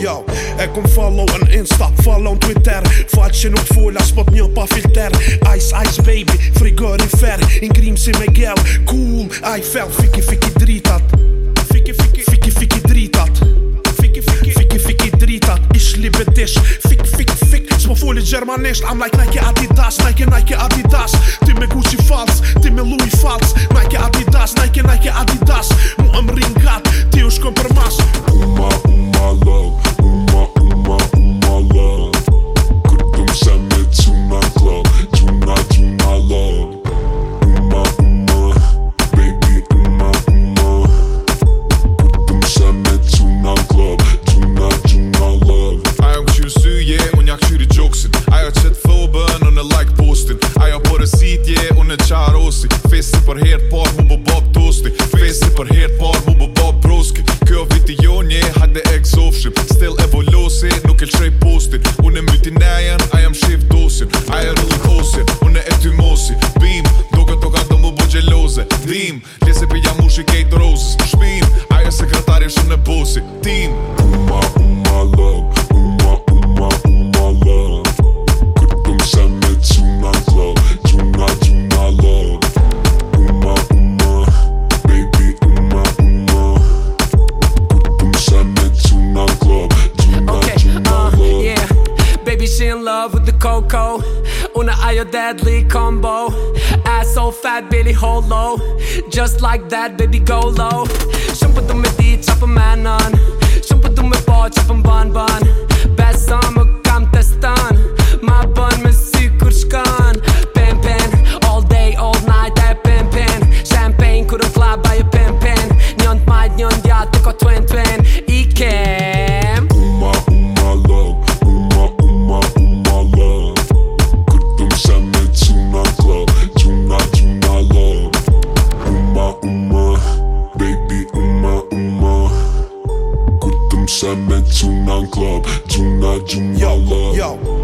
Yo, e kum follow në Insta, follow në Twitter Faq që nuk t'full s'pot pot një pa filter Ice, ice baby, frigorifer Ingrim si me gel, cool I fell, fiki fiki dritat Fiki fiki Fiki fiki dritat Fiki fiki Fiki fiki dritat Ish libetish Fik fik fik Smo fulli germanisht I'm like Nike Adidas Nike Nike Adidas Fesi për herë të parë për herë të tosti Fesi për herë të parë për më bëbë broski Kjo viti jo një hak dhe e Still evolusi nuk e lëshrej postin Unë e mjëti nejen, a jam shif dosin A e rullu kosin, unë e ty mosi Bim, do këtë nuk atë më bëbë gjeloze Dim, lese për jam u shikejt rozes Shpim, a e sekretarje shumë në bosi Tim, tim loco Una ayo deadly combo Ass so fat, Billy Holo Just like that, baby, go low Shumë për me di chop për menon Shumë për du me chop qa bun bun. Best Besëm I met to non-club, do not do love. yo.